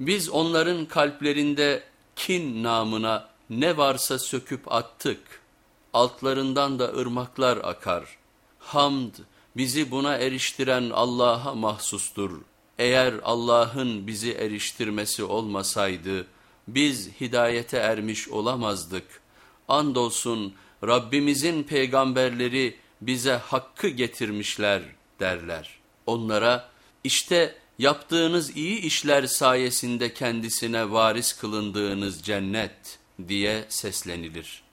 Biz onların kalplerinde kin namına ne varsa söküp attık. Altlarından da ırmaklar akar. Hamd bizi buna eriştiren Allah'a mahsustur. Eğer Allah'ın bizi eriştirmesi olmasaydı biz hidayete ermiş olamazdık. Andolsun Rabbimizin peygamberleri bize hakkı getirmişler derler. Onlara işte yaptığınız iyi işler sayesinde kendisine varis kılındığınız cennet diye seslenilir.''